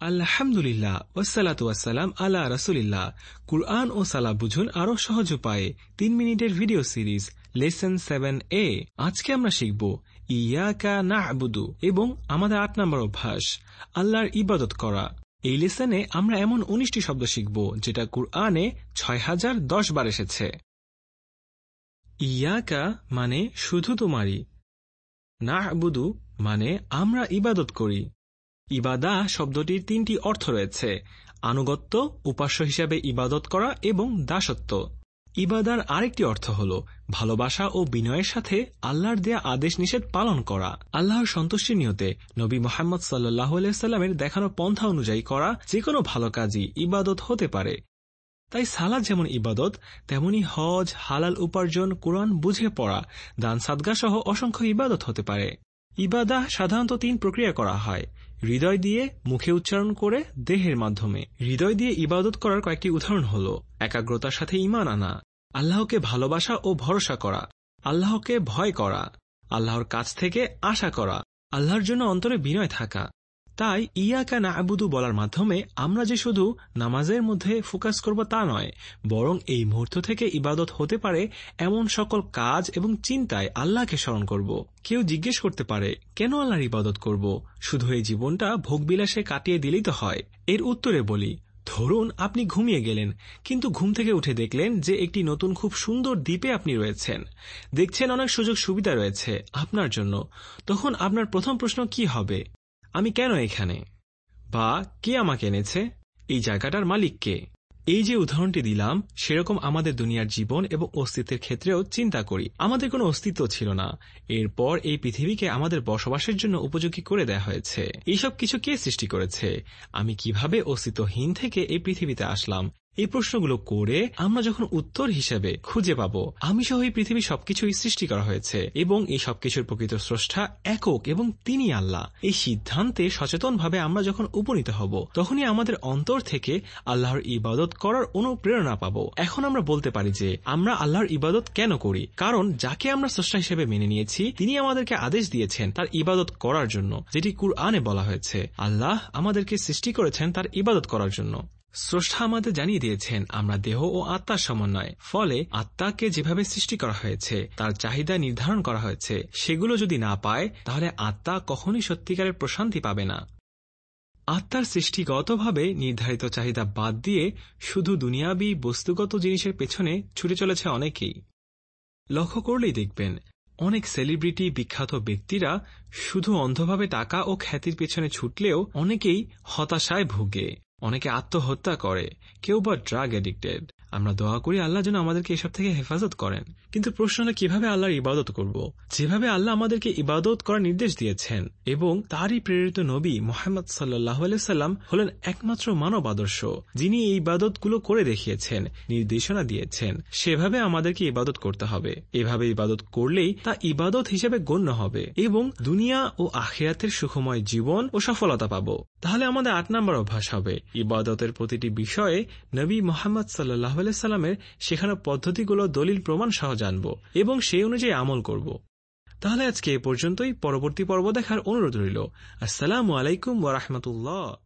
আলহামদুলিল্লাহ ওসালাত ওয়াসালাম আল্লাহ রসুলিল্লাহ। কুরআন ও সালা বুঝুন আরও সহজ উপায়ে। তিন মিনিটের ভিডিও সিরিজ, লেসন সেভেন এ। আজকে আমরা শিখব ইয়াকা না আবুদু এবং আমাদের আট নম্বর অভ্যাস, আল্লাহর ইবাদত করা। এই লেসনে আমরা এমন উনিশটি শব্দ শিখব, যেটা কুরআনে ছয় হাজার দশ বার এসেছে। ইয়াকা মানে শুধু তোমারই না আবুদু মানে আমরা ইবাদত করি। ইবাদা শব্দটির তিনটি অর্থ রয়েছে, আনুগত্য, উপাস্য হিসাবে ইবাদত করা এবং দাসত্ব। ইবাদার আরেকটি অর্থ হল ভালোবাসা ও বিনয়ের সাথে আল্লাহর দেয়া আদেশ নিষেধ পালন করা। আল্লাহর সন্তুষ্টি নিয়তে নবী মোহাম্মদ সাল্লাহ সাল্লামের দেখানো পন্থা অনুযায়ী করা যে কোনো ভালো কাজই ইবাদত হতে পারে। তাই সালাদ যেমন ইবাদত, তেমনি হজ, হালাল উপার্জন, কোরআন বুঝে পড়া, দান সাদগা সহ অসংখ্য ইবাদত হতে পারে। ইবাদা সাধারণত তিন প্রক্রিয়া করা হয়। হৃদয় দিয়ে মুখে উচ্চারণ করে দেহের মাধ্যমে। হৃদয় দিয়ে ইবাদত করার কয়েকটি উদাহরণ হল, একাগ্রতার সাথে ইমান আনা, আল্লাহকে ভালোবাসা ও ভরসা করা, আল্লাহকে ভয় করা, আল্লাহর কাছ থেকে আশা করা, আল্লাহর জন্য অন্তরে বিনয় থাকা তাই ইয়াকা না আবুদু বলার মাধ্যমে আমরা যে শুধু নামাজের মধ্যে ফোকাস করব তা নয়, বরং এই মুহূর্ত থেকে ইবাদত হতে পারে এমন সকল কাজ এবং চিন্তায় আল্লাহকে স্মরণ করব। কেউ জিজ্ঞেস করতে পারে, কেন আল্লাহর ইবাদত করব? শুধু এই জীবনটা ভোগবিলাসে কাটিয়ে দিলেই তো হয়। এর উত্তরে বলি, ধরুন আপনি ঘুমিয়ে গেলেন, কিন্তু ঘুম থেকে উঠে দেখলেন যে একটি নতুন খুব সুন্দর দ্বীপে আপনি রয়েছেন। দেখছেন অনেক সুযোগ সুবিধা রয়েছে আপনার জন্য। তখন আপনার প্রথম প্রশ্ন কি হবে? আমি কেন এখানে? বা কে আমাকে এনেছে? এই জায়গাটার মালিক কে? এই যে উদাহরণটি দিলাম, সেরকম আমাদের দুনিয়ার জীবন এবং অস্তিত্বের ক্ষেত্রেও চিন্তা করি। আমাদের কোনো অস্তিত্ব ছিল না। এরপর এই পৃথিবীকে আমাদের বসবাসের জন্য উপযোগী করে দেয়া হয়েছে। এইসব কিছু কে সৃষ্টি করেছে? আমি কীভাবে অস্তিত্বহীন থেকে এই পৃথিবীতে আসলাম? এই প্রশ্নগুলো করে আমরা যখন উত্তর হিসেবে খুঁজে পাব আমি সহ এই পৃথিবী সবকিছুই সৃষ্টি করা হয়েছে এবং এই সবকিছুর প্রকৃত স্রষ্টা একক এবং তিনি আল্লাহ। এই সিদ্ধান্তে সচেতনভাবে আমরা যখন উপনীত হব, তখনই আমাদের অন্তর থেকে আল্লাহর ইবাদত করার অনুপ্রেরণা পাব। এখন আমরা বলতে পারি যে, আমরা আল্লাহর ইবাদত কেন করি? কারণ যাকে আমরা স্রষ্টা হিসেবে মেনে নিয়েছি, তিনি আমাদেরকে আদেশ দিয়েছেন তার ইবাদত করার জন্য, যেটি কুরআনে বলা হয়েছে। আল্লাহ আমাদেরকে সৃষ্টি করেছেন তার ইবাদত করার জন্য। স্রষ্টা আমাদের জানিয়ে দিয়েছেন, আমরা দেহ ও আত্মার সমন্বয়। ফলে আত্মাকে যেভাবে সৃষ্টি করা হয়েছে, তার চাহিদা নির্ধারণ করা হয়েছে, সেগুলো যদি না পায়, তাহলে আত্মা কখনই সত্যিকারের প্রশান্তি পাবে না। আত্মার সৃষ্টিগতভাবে নির্ধারিত চাহিদা বাদ দিয়ে শুধু দুনিয়াবি বস্তুগত জিনিসের পেছনে ছুটে চলেছে অনেকেই। লক্ষ্য করলেই দেখবেন, অনেক সেলিব্রিটি বিখ্যাত ব্যক্তিরা শুধু অন্ধভাবে টাকা ও খ্যাতির পেছনে ছুটলেও অনেকেই হতাশায় ভুগে। অনেকে আত্মহত্যা করে কেউ বা ড্রাগ এডিক্টেড আমরা দোয়া করি আল্লাহ যেন আমাদেরকে এসব থেকে হেফাজত করেন। কিন্তু প্রশ্ন হলো কীভাবে আল্লাহর ইবাদত করব? যেভাবে আল্লাহ আমাদেরকে ইবাদত করার নির্দেশ দিয়েছেন এবং তারই প্রেরিত নবী মোহাম্মদ সাল্লাহ সাল্লাম হলেন একমাত্র মানব আদর্শ, যিনি এই ইবাদতগুলো করে দেখিয়েছেন, নির্দেশনা দিয়েছেন। সেভাবে আমাদেরকে ইবাদত করতে হবে। এভাবে ইবাদত করলেই তা ইবাদত হিসেবে গণ্য হবে এবং দুনিয়া ও আখিরাতের সুখময় জীবন ও সফলতা পাব। তাহলে আমাদের আট নম্বর অভ্যাস হবে। ইবাদতের প্রতিটি বিষয়ে নবী মোহাম্মদ সাল্লাহ সাল্লামের শেখানো পদ্ধতিগুলো দলিল প্রমাণ সহ জানব এবং সেই অনুযায়ী আমল করব। তাহলে আজকে এ পর্যন্তই। পরবর্তী পর্ব দেখার অনুরোধ রইল। আসসালামু আলাইকুম ওরহমতুল্লাহ